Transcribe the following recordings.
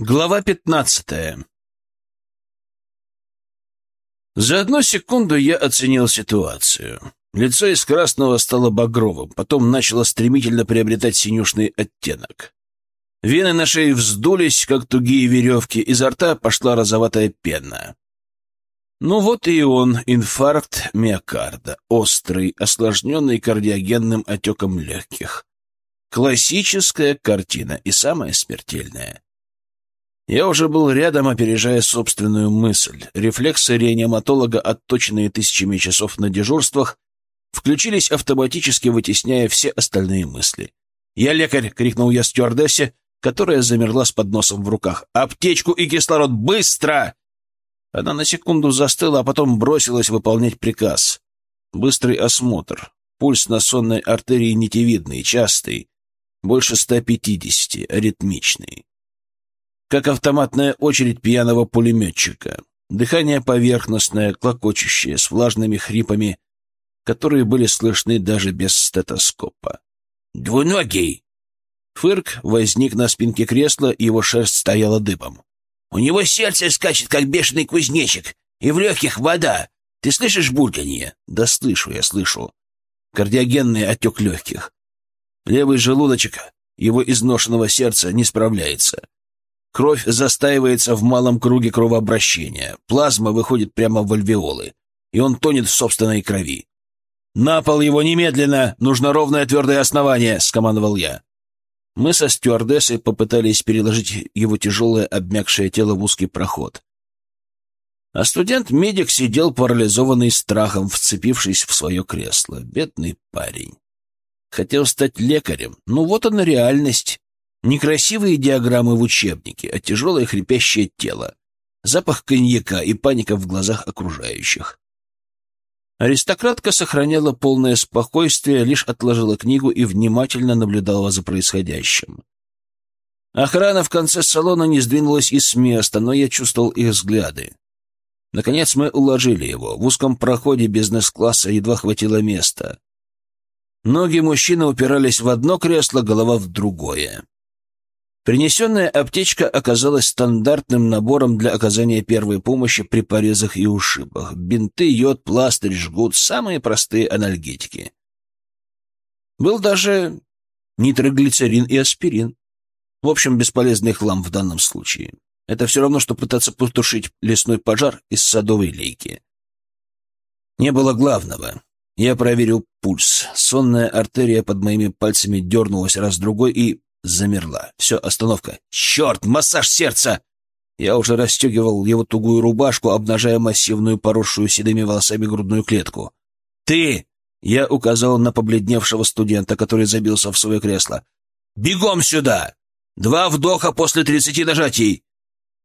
Глава пятнадцатая За одну секунду я оценил ситуацию. Лицо из красного стало багровым, потом начало стремительно приобретать синюшный оттенок. Вены на шее вздулись, как тугие веревки, изо рта пошла розоватая пена. Ну вот и он, инфаркт миокарда, острый, осложненный кардиогенным отеком легких. Классическая картина и самая смертельная. Я уже был рядом, опережая собственную мысль. Рефлексы реаниматолога, отточенные тысячами часов на дежурствах, включились автоматически, вытесняя все остальные мысли. «Я лекарь!» — крикнул я стюардессе, которая замерла с подносом в руках. «Аптечку и кислород! Быстро!» Она на секунду застыла, а потом бросилась выполнять приказ. Быстрый осмотр. Пульс на сонной артерии нитевидный, частый, больше 150, аритмичный как автоматная очередь пьяного пулеметчика. Дыхание поверхностное, клокочущее, с влажными хрипами, которые были слышны даже без стетоскопа. «Двуногий!» Фырк возник на спинке кресла, и его шерсть стояла дыбом. «У него сердце скачет, как бешеный кузнечик, и в легких вода. Ты слышишь бульканье?» «Да слышу я, слышу. Кардиогенный отек легких. Левый желудочек его изношенного сердца не справляется. Кровь застаивается в малом круге кровообращения. Плазма выходит прямо в альвеолы, и он тонет в собственной крови. «На пол его немедленно! Нужно ровное твердое основание!» — скомандовал я. Мы со стюардессой попытались переложить его тяжелое обмякшее тело в узкий проход. А студент-медик сидел парализованный страхом, вцепившись в свое кресло. Бедный парень. Хотел стать лекарем. Ну вот она реальность. Некрасивые диаграммы в учебнике, а тяжелое хрипящее тело, запах коньяка и паника в глазах окружающих. Аристократка сохраняла полное спокойствие, лишь отложила книгу и внимательно наблюдала за происходящим. Охрана в конце салона не сдвинулась и с места, но я чувствовал их взгляды. Наконец мы уложили его. В узком проходе бизнес-класса едва хватило места. Ноги мужчины упирались в одно кресло, голова в другое. Принесенная аптечка оказалась стандартным набором для оказания первой помощи при порезах и ушибах. Бинты, йод, пластырь, жгут — самые простые анальгетики. Был даже нитроглицерин и аспирин. В общем, бесполезный хлам в данном случае. Это все равно, что пытаться потушить лесной пожар из садовой лейки. Не было главного. Я проверил пульс. Сонная артерия под моими пальцами дернулась раз-другой и замерла. Все, остановка. Черт, массаж сердца! Я уже расстегивал его тугую рубашку, обнажая массивную, поросшую седыми волосами грудную клетку. «Ты!» — я указал на побледневшего студента, который забился в свое кресло. «Бегом сюда! Два вдоха после тридцати нажатий!»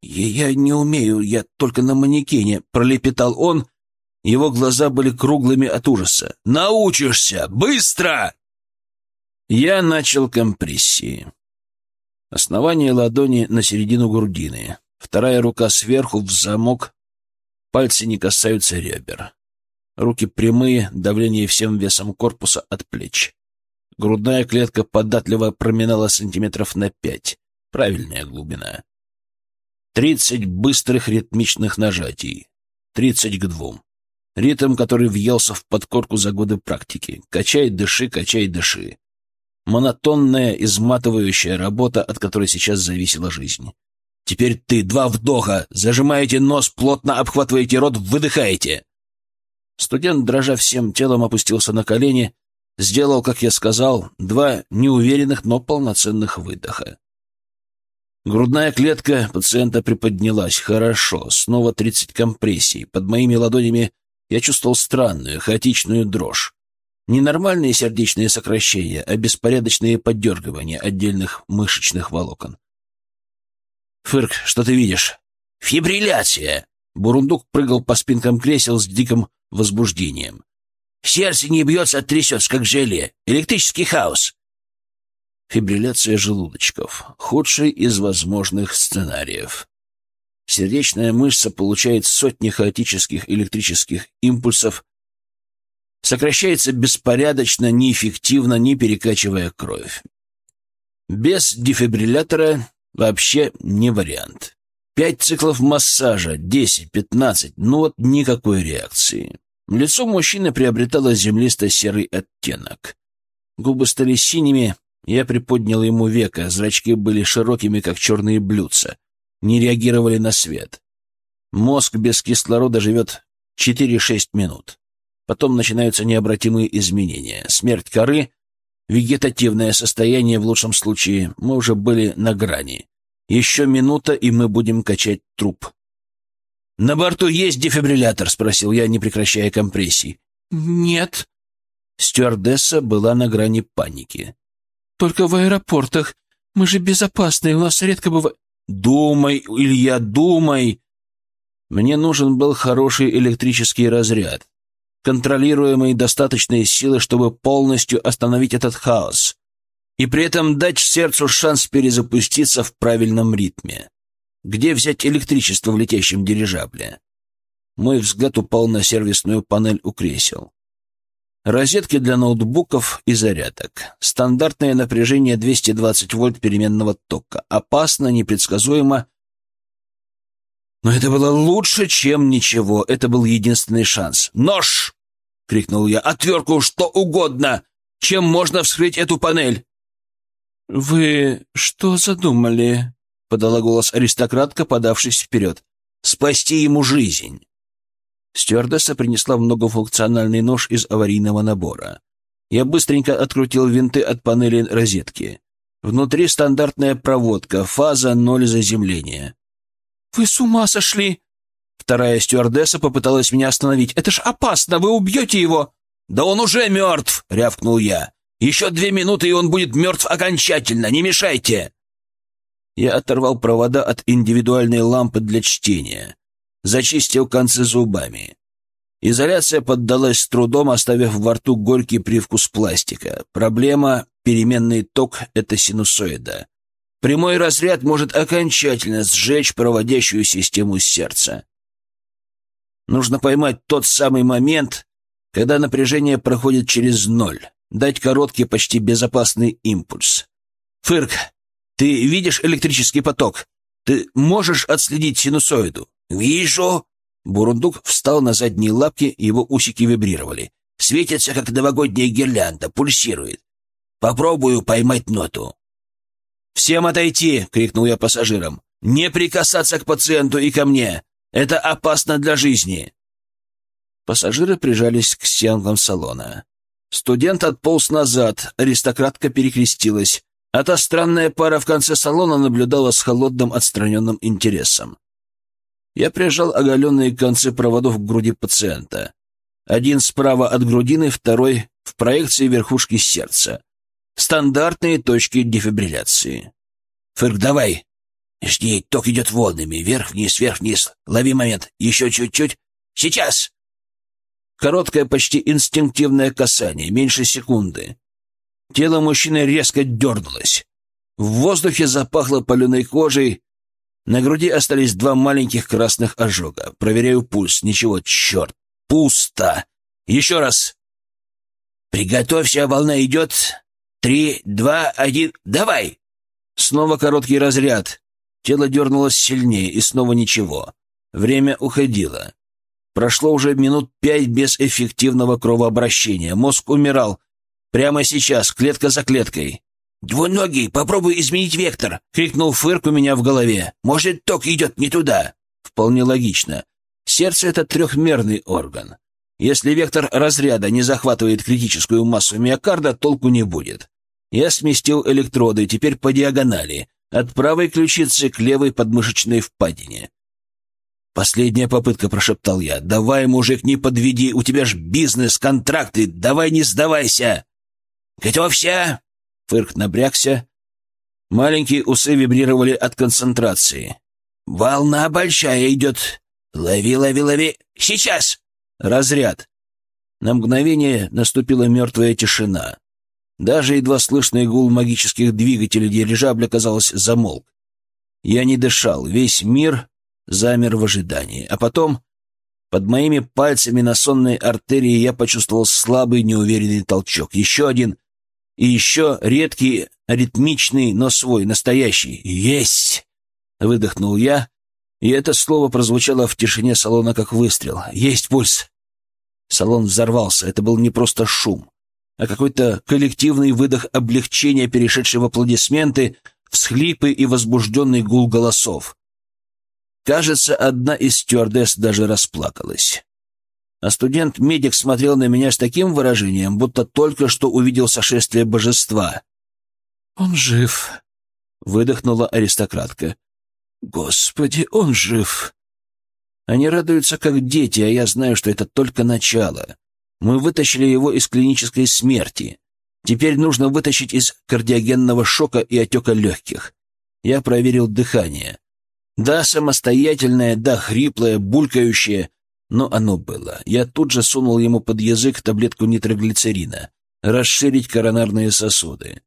«Я не умею, я только на манекене», — пролепетал он. Его глаза были круглыми от ужаса. «Научишься! Быстро!» Я начал компрессии. Основание ладони на середину грудины. Вторая рука сверху в замок. Пальцы не касаются ребер. Руки прямые, давление всем весом корпуса от плеч. Грудная клетка податливо проминала сантиметров на пять. Правильная глубина. Тридцать быстрых ритмичных нажатий. Тридцать к двум. Ритм, который въелся в подкорку за годы практики. Качай, дыши, качай, дыши монотонная, изматывающая работа, от которой сейчас зависела жизнь. Теперь ты, два вдоха, зажимаете нос, плотно обхватываете рот, выдыхаете. Студент, дрожа всем телом, опустился на колени, сделал, как я сказал, два неуверенных, но полноценных выдоха. Грудная клетка пациента приподнялась. Хорошо, снова тридцать компрессий. Под моими ладонями я чувствовал странную, хаотичную дрожь. Не нормальные сердечные сокращения, а беспорядочные поддергивания отдельных мышечных волокон. «Фырк, что ты видишь?» «Фибрилляция!» Бурундук прыгал по спинкам кресел с диким возбуждением. «Сердце не бьется, а трясется, как желе. Электрический хаос!» Фибрилляция желудочков. Худший из возможных сценариев. Сердечная мышца получает сотни хаотических электрических импульсов, сокращается беспорядочно, неэффективно, не перекачивая кровь. Без дефибриллятора Вообще не вариант. Пять циклов массажа, десять, пятнадцать, ну вот никакой реакции. Лицо мужчины приобретало землисто-серый оттенок. Губы стали синими, я приподнял ему веко, зрачки были широкими, как черные блюдца, не реагировали на свет. Мозг без кислорода живет 4-6 минут. Потом начинаются необратимые изменения. Смерть коры, вегетативное состояние в лучшем случае. Мы уже были на грани. Еще минута, и мы будем качать труп. «На борту есть дефибриллятор?» — спросил я, не прекращая компрессий. «Нет». Стюардесса была на грани паники. «Только в аэропортах. Мы же безопасны, у нас редко бывает...» «Думай, Илья, думай!» Мне нужен был хороший электрический разряд, контролируемый достаточной силы, чтобы полностью остановить этот хаос, и при этом дать сердцу шанс перезапуститься в правильном ритме. Где взять электричество в летящем дирижабле? Мой взгляд упал на сервисную панель у кресел. Розетки для ноутбуков и зарядок. Стандартное напряжение 220 вольт переменного тока. Опасно, непредсказуемо. Но это было лучше, чем ничего. Это был единственный шанс. «Нож!» — крикнул я. «Отвертку, что угодно! Чем можно вскрыть эту панель?» «Вы что задумали?» — подала голос аристократка, подавшись вперед. «Спасти ему жизнь!» Стюардесса принесла многофункциональный нож из аварийного набора. Я быстренько открутил винты от панели розетки. Внутри стандартная проводка, фаза ноль заземления. «Вы с ума сошли!» Вторая стюардесса попыталась меня остановить. «Это ж опасно, вы убьете его!» «Да он уже мертв!» — рявкнул я. «Еще две минуты, и он будет мертв окончательно! Не мешайте!» Я оторвал провода от индивидуальной лампы для чтения зачистил концы зубами. Изоляция поддалась с трудом, оставив во рту горький привкус пластика. Проблема — переменный ток — это синусоида. Прямой разряд может окончательно сжечь проводящую систему сердца. Нужно поймать тот самый момент, когда напряжение проходит через ноль, дать короткий, почти безопасный импульс. «Фырк, ты видишь электрический поток? Ты можешь отследить синусоиду?» «Вижу!» Бурундук встал на задние лапки, его усики вибрировали. «Светится, как новогодняя гирлянда, пульсирует. Попробую поймать ноту». «Всем отойти!» — крикнул я пассажирам. «Не прикасаться к пациенту и ко мне! Это опасно для жизни!» Пассажиры прижались к стенкам салона. Студент отполз назад, аристократка перекрестилась, а та странная пара в конце салона наблюдала с холодным отстраненным интересом. Я прижал оголенные концы проводов к груди пациента. Один справа от грудины, второй в проекции верхушки сердца. Стандартные точки дефибрилляции. «Фырк, давай!» «Жди, ток идет волнами. Вверх-вниз, вверх-вниз. Лови момент. Еще чуть-чуть. Сейчас!» Короткое, почти инстинктивное касание, меньше секунды. Тело мужчины резко дернулось. В воздухе запахло паленой кожей, на груди остались два маленьких красных ожога. Проверяю пульс. Ничего, черт, пусто. Еще раз. Приготовься, волна идет. Три, два, один, давай! Снова короткий разряд. Тело дернулось сильнее, и снова ничего. Время уходило. Прошло уже минут пять без эффективного кровообращения. Мозг умирал. Прямо сейчас, клетка за клеткой. «Двуногий, попробуй изменить вектор!» — крикнул Фырк у меня в голове. «Может, ток идет не туда?» Вполне логично. Сердце — это трехмерный орган. Если вектор разряда не захватывает критическую массу миокарда, толку не будет. Я сместил электроды, теперь по диагонали, от правой ключицы к левой подмышечной впадине. «Последняя попытка», — прошептал я. «Давай, мужик, не подведи, у тебя ж бизнес, контракты, давай не сдавайся!» «Готовься!» Фырк напрягся. Маленькие усы вибрировали от концентрации. «Волна большая идет. Лови, лови, лови. Сейчас!» Разряд. На мгновение наступила мертвая тишина. Даже едва слышный гул магических двигателей дирижабля, казалось, замолк. Я не дышал, весь мир замер в ожидании. А потом, под моими пальцами на сонной артерии, я почувствовал слабый, неуверенный толчок. Еще один, И еще редкий, аритмичный, но свой, настоящий. «Есть!» — выдохнул я, и это слово прозвучало в тишине салона как выстрел. «Есть пульс!» Салон взорвался. Это был не просто шум, а какой-то коллективный выдох облегчения, перешедший в аплодисменты, всхлипы и возбужденный гул голосов. Кажется, одна из стюардесс даже расплакалась. А студент-медик смотрел на меня с таким выражением, будто только что увидел сошествие божества. «Он жив», — выдохнула аристократка. «Господи, он жив!» Они радуются, как дети, а я знаю, что это только начало. Мы вытащили его из клинической смерти. Теперь нужно вытащить из кардиогенного шока и отека легких. Я проверил дыхание. Да, самостоятельное, да, хриплое, булькающее, но оно было. Я тут же сунул ему под язык таблетку нитроглицерина. Расширить коронарные сосуды.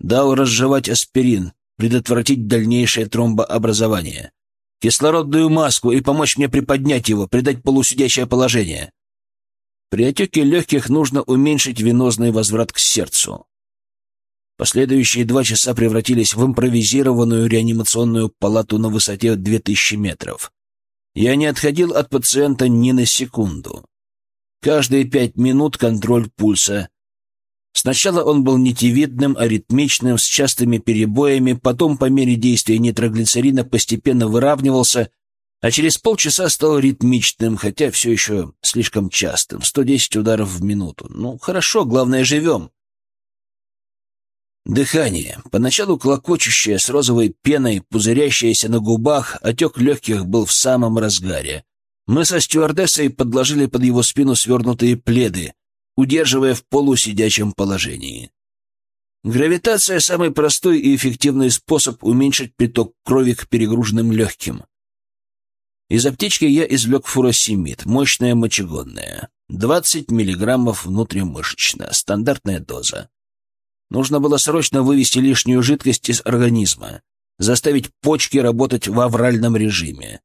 Дал разжевать аспирин, предотвратить дальнейшее тромбообразование. Кислородную маску и помочь мне приподнять его, придать полусидящее положение. При отеке легких нужно уменьшить венозный возврат к сердцу. Последующие два часа превратились в импровизированную реанимационную палату на высоте 2000 метров. Я не отходил от пациента ни на секунду. Каждые пять минут контроль пульса. Сначала он был нитевидным, аритмичным, с частыми перебоями, потом по мере действия нитроглицерина постепенно выравнивался, а через полчаса стал ритмичным, хотя все еще слишком частым, 110 ударов в минуту. Ну, хорошо, главное, живем. Дыхание, поначалу клокочущее, с розовой пеной, пузырящееся на губах, отек легких был в самом разгаре. Мы со стюардессой подложили под его спину свернутые пледы, удерживая в полусидячем положении. Гравитация — самый простой и эффективный способ уменьшить приток крови к перегруженным легким. Из аптечки я извлек фуросемид, мощное мочегонное. 20 миллиграммов внутримышечно, стандартная доза. Нужно было срочно вывести лишнюю жидкость из организма, заставить почки работать в авральном режиме.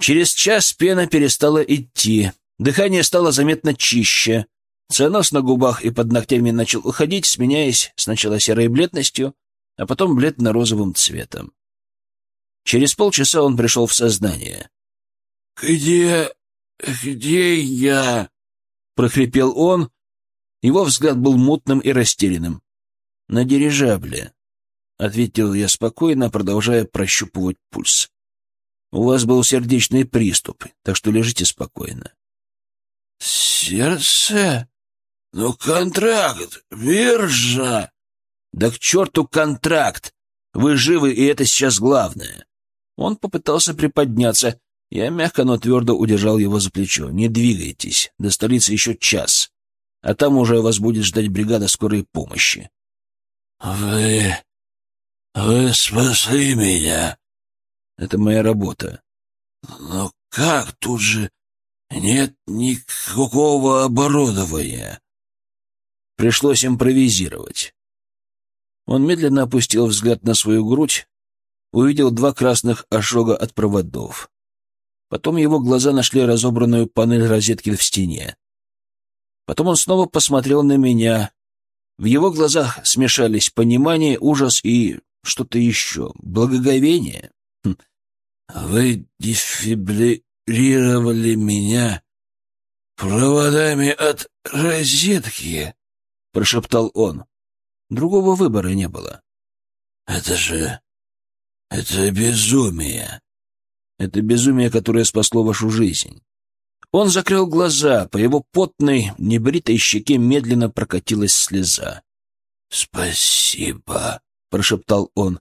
Через час пена перестала идти, дыхание стало заметно чище, цианоз на губах и под ногтями начал уходить, сменяясь сначала серой бледностью, а потом бледно-розовым цветом. Через полчаса он пришел в сознание. «Где... где я?» — прохрипел он, его взгляд был мутным и растерянным. «На дирижабле», — ответил я спокойно, продолжая прощупывать пульс. «У вас был сердечный приступ, так что лежите спокойно». «Сердце? Ну, контракт, биржа!» «Да к черту контракт! Вы живы, и это сейчас главное!» Он попытался приподняться. Я мягко, но твердо удержал его за плечо. «Не двигайтесь, до столицы еще час а там уже вас будет ждать бригада скорой помощи. «Вы... вы спасли меня!» «Это моя работа». «Но как? Тут же нет никакого оборудования». Пришлось импровизировать. Он медленно опустил взгляд на свою грудь, увидел два красных ожога от проводов. Потом его глаза нашли разобранную панель розетки в стене. Потом он снова посмотрел на меня. В его глазах смешались понимание, ужас и что-то еще. Благоговение. Хм. «Вы дефибриллировали меня проводами от розетки», — прошептал он. Другого выбора не было. «Это же... это безумие». «Это безумие, которое спасло вашу жизнь. Он закрыл глаза, по его потной, небритой щеке медленно прокатилась слеза. «Спасибо», — прошептал он.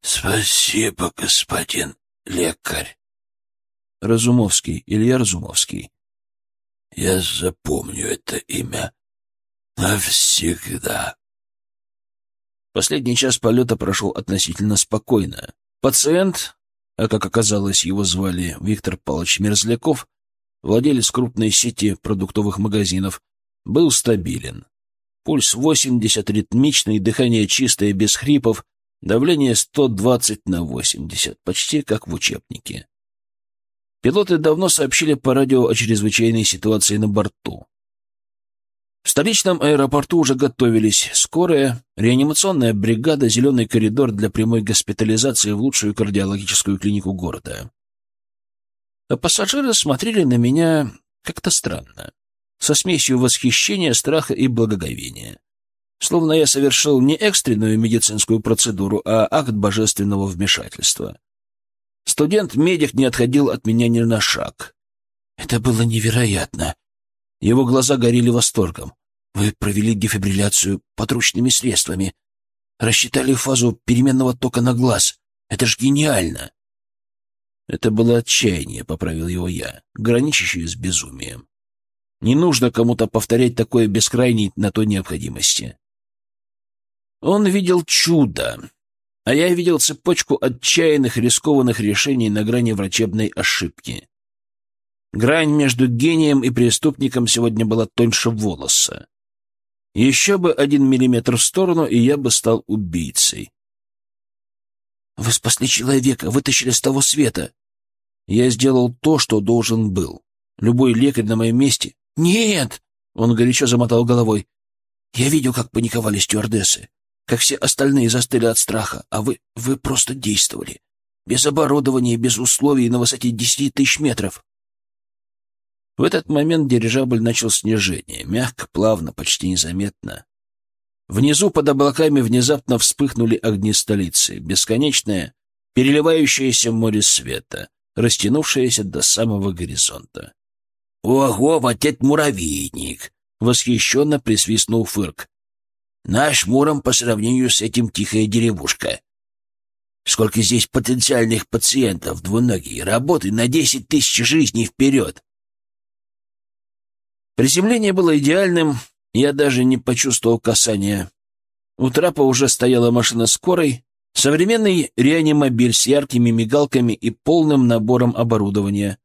«Спасибо, господин лекарь». Разумовский, Илья Разумовский. «Я запомню это имя навсегда». Последний час полета прошел относительно спокойно. Пациент, а как оказалось, его звали Виктор Павлович Мерзляков, владелец крупной сети продуктовых магазинов, был стабилен. Пульс 80, ритмичный, дыхание чистое, без хрипов, давление 120 на 80, почти как в учебнике. Пилоты давно сообщили по радио о чрезвычайной ситуации на борту. В столичном аэропорту уже готовились скорая, реанимационная бригада, зеленый коридор для прямой госпитализации в лучшую кардиологическую клинику города. А пассажиры смотрели на меня как-то странно, со смесью восхищения, страха и благоговения. Словно я совершил не экстренную медицинскую процедуру, а акт божественного вмешательства. Студент-медик не отходил от меня ни на шаг. Это было невероятно. Его глаза горели восторгом. Вы провели дефибрилляцию подручными средствами. Рассчитали фазу переменного тока на глаз. Это ж гениально. Это было отчаяние, поправил его я, граничащее с безумием. Не нужно кому-то повторять такое без крайней на то необходимости. Он видел чудо, а я видел цепочку отчаянных рискованных решений на грани врачебной ошибки. Грань между гением и преступником сегодня была тоньше волоса. Еще бы один миллиметр в сторону, и я бы стал убийцей. «Вы спасли человека, вытащили с того света!» Я сделал то, что должен был. Любой лекарь на моем месте... «Нет!» — он горячо замотал головой. «Я видел, как паниковали стюардессы, как все остальные застыли от страха, а вы... вы просто действовали. Без оборудования, без условий на высоте десяти тысяч метров. В этот момент дирижабль начал снижение, мягко, плавно, почти незаметно. Внизу под облаками внезапно вспыхнули огни столицы, бесконечное, переливающееся море света, растянувшееся до самого горизонта. «Ого, вот это муравейник!» — восхищенно присвистнул Фырк. «Наш Муром по сравнению с этим тихая деревушка. Сколько здесь потенциальных пациентов, двуногие, работы на десять тысяч жизней вперед!» Приземление было идеальным, я даже не почувствовал касания. У трапа уже стояла машина скорой, современный реанимобиль с яркими мигалками и полным набором оборудования.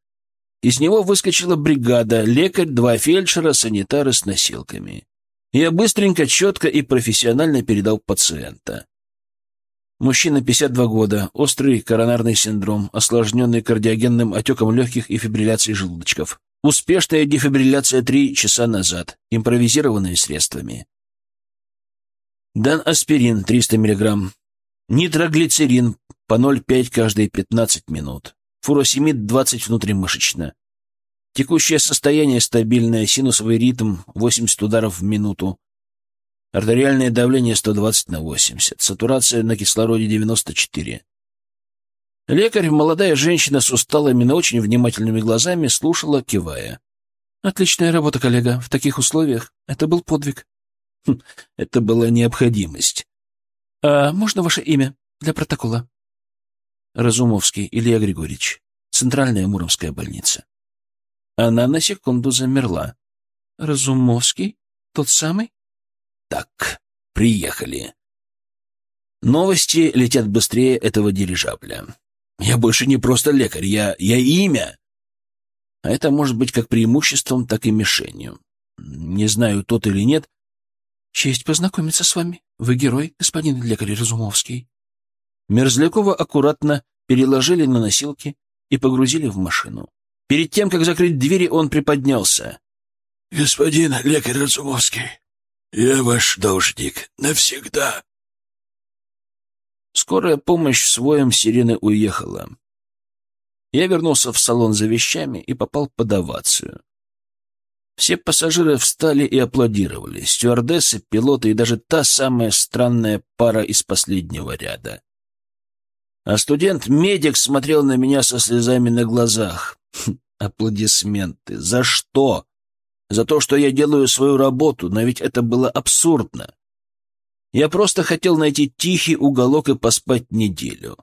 Из него выскочила бригада, лекарь, два фельдшера, санитары с носилками. Я быстренько, четко и профессионально передал пациента. Мужчина 52 года, острый коронарный синдром, осложненный кардиогенным отеком легких и фибрилляцией желудочков. Успешная дефибрилляция три часа назад, импровизированными средствами. Дан аспирин 300 мг, нитроглицерин по 0,5 каждые 15 минут, фуросемид 20 внутримышечно. Текущее состояние стабильное, синусовый ритм 80 ударов в минуту, артериальное давление 120 на 80, сатурация на кислороде 94. Лекарь, молодая женщина с усталыми, но очень внимательными глазами, слушала, кивая. «Отличная работа, коллега. В таких условиях это был подвиг». Хм, это была необходимость. «А можно ваше имя для протокола?» Разумовский Илья Григорьевич. Центральная Муромская больница. Она на секунду замерла. «Разумовский? Тот самый?» «Так, приехали». Новости летят быстрее этого дирижабля. Я больше не просто лекарь, я, я имя. А это может быть как преимуществом, так и мишенью. Не знаю, тот или нет. Честь познакомиться с вами. Вы герой, господин лекарь Разумовский. Мерзлякова аккуратно переложили на носилки и погрузили в машину. Перед тем, как закрыть двери, он приподнялся. «Господин лекарь Разумовский, я ваш должник навсегда». Скорая помощь с воем сирены уехала. Я вернулся в салон за вещами и попал под овацию. Все пассажиры встали и аплодировали. Стюардессы, пилоты и даже та самая странная пара из последнего ряда. А студент-медик смотрел на меня со слезами на глазах. Хм, аплодисменты. За что? За то, что я делаю свою работу, но ведь это было абсурдно. Я просто хотел найти тихий уголок и поспать неделю.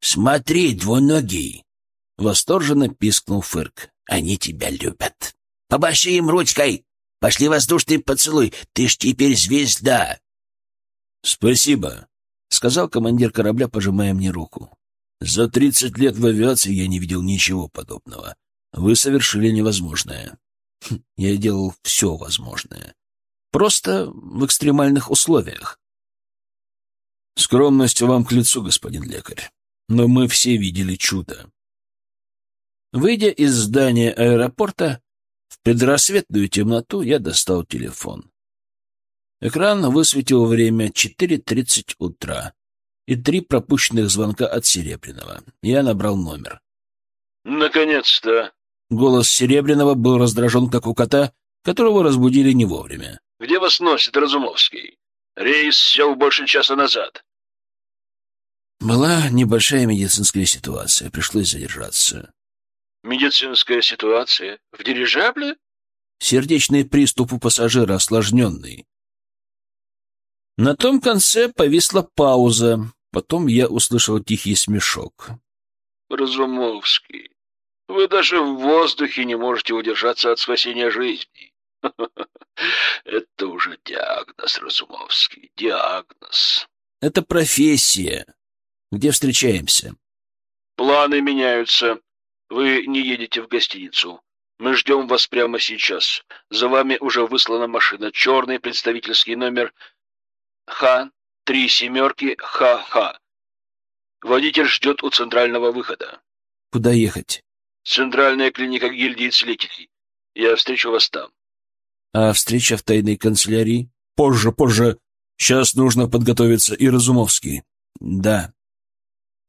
«Смотри, двуногий!» — восторженно пискнул Фырк. «Они тебя любят. Побаши им ручкой! Пошли воздушный поцелуй! Ты ж теперь звезда!» «Спасибо», — сказал командир корабля, пожимая мне руку. «За тридцать лет в авиации я не видел ничего подобного. Вы совершили невозможное». Хм, я делал все возможное. Просто в экстремальных условиях. Скромность вам к лицу, господин лекарь. Но мы все видели чудо. Выйдя из здания аэропорта, В предрассветную темноту я достал телефон. Экран высветил время 4.30 утра и три пропущенных звонка от Серебряного. Я набрал номер. «Наконец-то!» Голос Серебряного был раздражен, как у кота, которого разбудили не вовремя. «Где вас носит, Разумовский? Рейс сел больше часа назад». Была небольшая медицинская ситуация, пришлось задержаться. «Медицинская ситуация? В дирижабле?» Сердечный приступ у пассажира осложненный. На том конце повисла пауза, потом я услышал тихий смешок. «Разумовский, вы даже в воздухе не можете удержаться от спасения жизни. Это уже диагноз, Разумовский, диагноз. Это профессия. Где встречаемся? Планы меняются. Вы не едете в гостиницу. Мы ждем вас прямо сейчас. За вами уже выслана машина. Черный представительский номер Х, три семерки, Х-Х. Водитель ждет у центрального выхода. Куда ехать? Центральная клиника гильдии целителей. Я встречу вас там. А встреча в тайной канцелярии? Позже, позже. Сейчас нужно подготовиться и Разумовский. Да.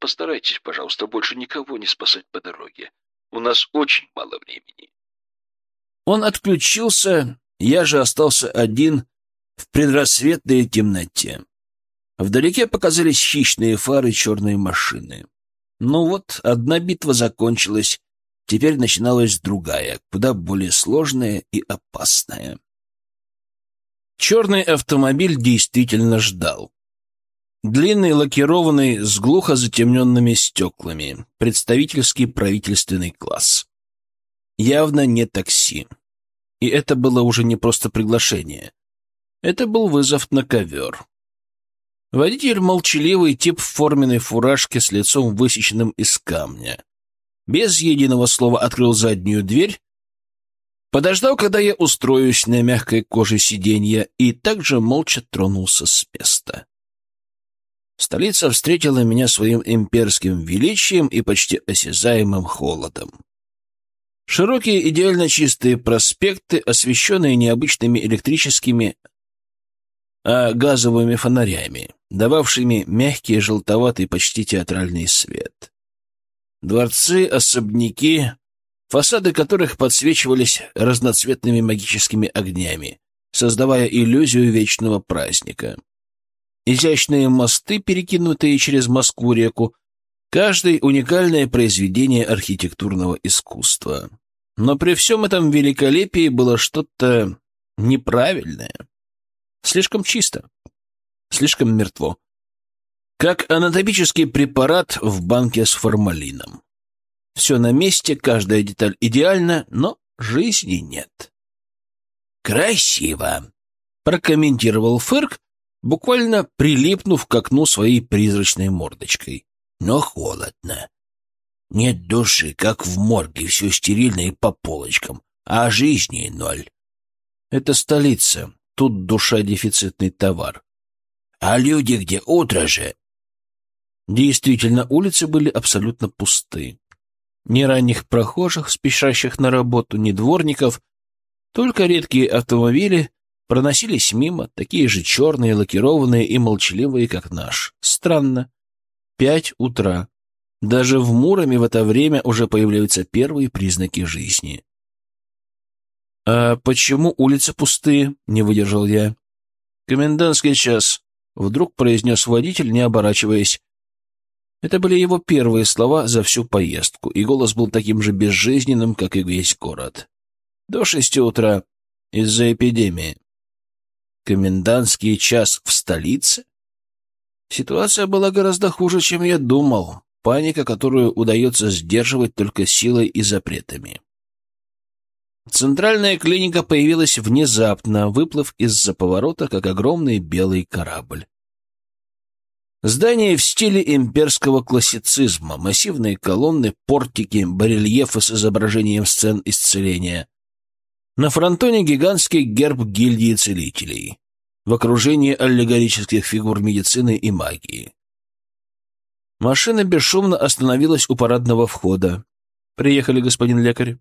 Постарайтесь, пожалуйста, больше никого не спасать по дороге. У нас очень мало времени. Он отключился, я же остался один в предрассветной темноте. Вдалеке показались хищные фары черной машины. Ну вот, одна битва закончилась, Теперь начиналась другая, куда более сложная и опасная. Черный автомобиль действительно ждал. Длинный, лакированный, с глухо затемненными стеклами. Представительский правительственный класс. Явно не такси. И это было уже не просто приглашение. Это был вызов на ковер. Водитель молчаливый, тип в форменной фуражке с лицом высеченным из камня без единого слова открыл заднюю дверь, подождал, когда я устроюсь на мягкой коже сиденья, и также молча тронулся с места. Столица встретила меня своим имперским величием и почти осязаемым холодом. Широкие идеально чистые проспекты, освещенные необычными электрическими, а газовыми фонарями, дававшими мягкий желтоватый почти театральный свет. Дворцы, особняки, фасады которых подсвечивались разноцветными магическими огнями, создавая иллюзию вечного праздника. Изящные мосты, перекинутые через Москву-реку, каждый уникальное произведение архитектурного искусства. Но при всем этом великолепии было что-то неправильное. Слишком чисто, слишком мертво. Как анатомический препарат в банке с формалином. Все на месте, каждая деталь идеальна, но жизни нет. «Красиво!» — прокомментировал Фырк, буквально прилипнув к окну своей призрачной мордочкой. «Но холодно. Нет души, как в морге, все стерильно и по полочкам, а жизни ноль. Это столица, тут душа дефицитный товар. А люди где утро же, Действительно, улицы были абсолютно пусты. Ни ранних прохожих, спешащих на работу, ни дворников, только редкие автомобили проносились мимо, такие же черные, лакированные и молчаливые, как наш. Странно. Пять утра. Даже в Муроме в это время уже появляются первые признаки жизни. «А почему улицы пустые?» — не выдержал я. «Комендантский час», — вдруг произнес водитель, не оборачиваясь. Это были его первые слова за всю поездку, и голос был таким же безжизненным, как и весь город. До шести утра из-за эпидемии. Комендантский час в столице? Ситуация была гораздо хуже, чем я думал. Паника, которую удается сдерживать только силой и запретами. Центральная клиника появилась внезапно, выплыв из-за поворота, как огромный белый корабль. Здание в стиле имперского классицизма, массивные колонны, портики, барельефы с изображением сцен исцеления. На фронтоне гигантский герб гильдии целителей, в окружении аллегорических фигур медицины и магии. Машина бесшумно остановилась у парадного входа. «Приехали, господин лекарь».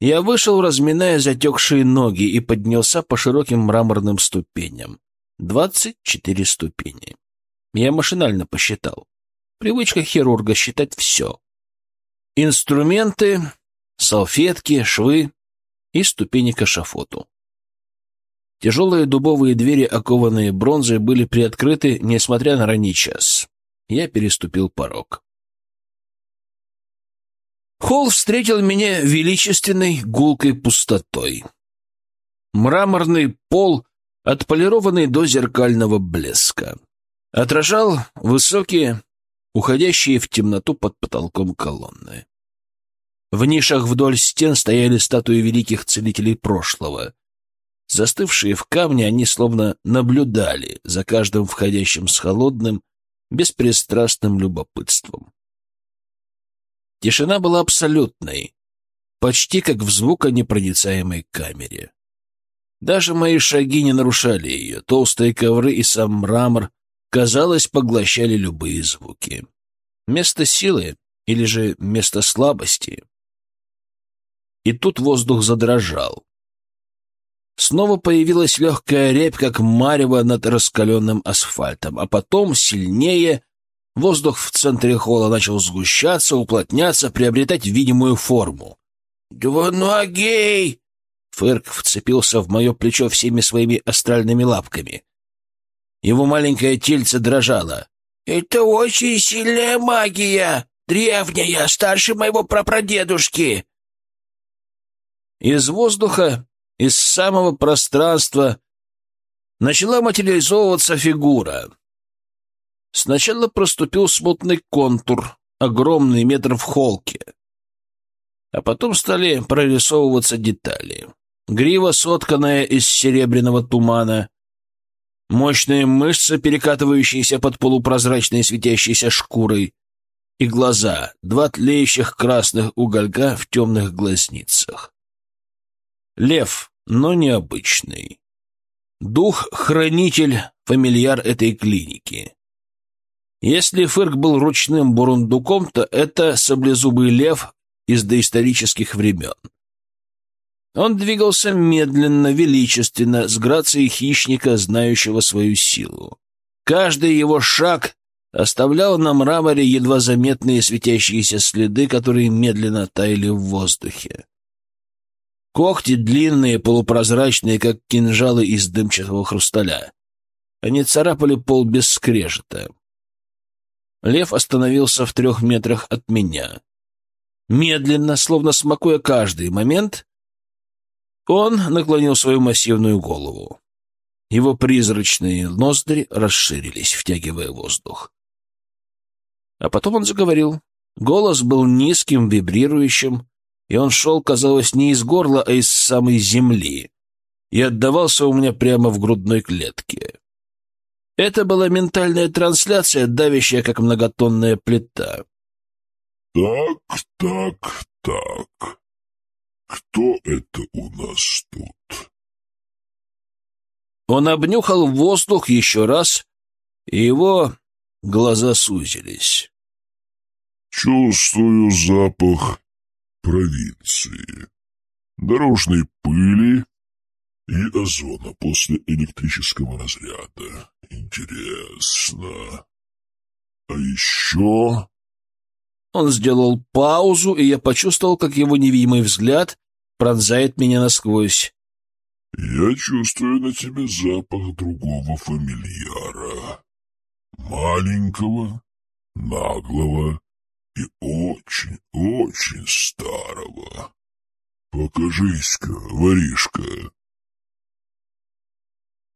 Я вышел, разминая затекшие ноги, и поднялся по широким мраморным ступеням. Двадцать четыре ступени. Я машинально посчитал. Привычка хирурга считать все. Инструменты, салфетки, швы и ступени к эшафоту. Тяжелые дубовые двери, окованные бронзой, были приоткрыты, несмотря на ранний час. Я переступил порог. Холл встретил меня величественной гулкой пустотой. Мраморный пол, отполированный до зеркального блеска, отражал высокие, уходящие в темноту под потолком колонны. В нишах вдоль стен стояли статуи великих целителей прошлого. Застывшие в камне, они словно наблюдали за каждым входящим с холодным, беспристрастным любопытством. Тишина была абсолютной, почти как в звуконепроницаемой камере. Даже мои шаги не нарушали ее, толстые ковры и сам мрамор, казалось, поглощали любые звуки. Место силы или же место слабости. И тут воздух задрожал. Снова появилась легкая рябь, как марево над раскаленным асфальтом, а потом, сильнее, Воздух в центре холла начал сгущаться, уплотняться, приобретать видимую форму. «Двуногий!» Фырк вцепился в мое плечо всеми своими астральными лапками. Его маленькое тельце дрожало. «Это очень сильная магия! Древняя, старше моего прапрадедушки!» Из воздуха, из самого пространства начала материализовываться фигура. Сначала проступил смутный контур, огромный метр в холке. А потом стали прорисовываться детали. Грива, сотканная из серебряного тумана, мощные мышцы, перекатывающиеся под полупрозрачной светящейся шкурой, и глаза, два тлеющих красных уголька в темных глазницах. Лев, но необычный. Дух-хранитель, фамильяр этой клиники. Если Фырк был ручным бурундуком, то это саблезубый лев из доисторических времен. Он двигался медленно, величественно, с грацией хищника, знающего свою силу. Каждый его шаг оставлял на мраморе едва заметные светящиеся следы, которые медленно таяли в воздухе. Когти длинные, полупрозрачные, как кинжалы из дымчатого хрусталя. Они царапали пол без скрежета. Лев остановился в трех метрах от меня. Медленно, словно смакуя каждый момент, он наклонил свою массивную голову. Его призрачные ноздри расширились, втягивая воздух. А потом он заговорил. Голос был низким, вибрирующим, и он шел, казалось, не из горла, а из самой земли, и отдавался у меня прямо в грудной клетке. Это была ментальная трансляция, давящая, как многотонная плита. «Так, так, так. Кто это у нас тут?» Он обнюхал воздух еще раз, и его глаза сузились. «Чувствую запах провинции, дорожной пыли и озона после электрического разряда. Интересно. А еще... Он сделал паузу, и я почувствовал, как его невидимый взгляд пронзает меня насквозь. «Я чувствую на тебе запах другого фамильяра. Маленького, наглого и очень-очень старого. Покажись-ка, воришка!»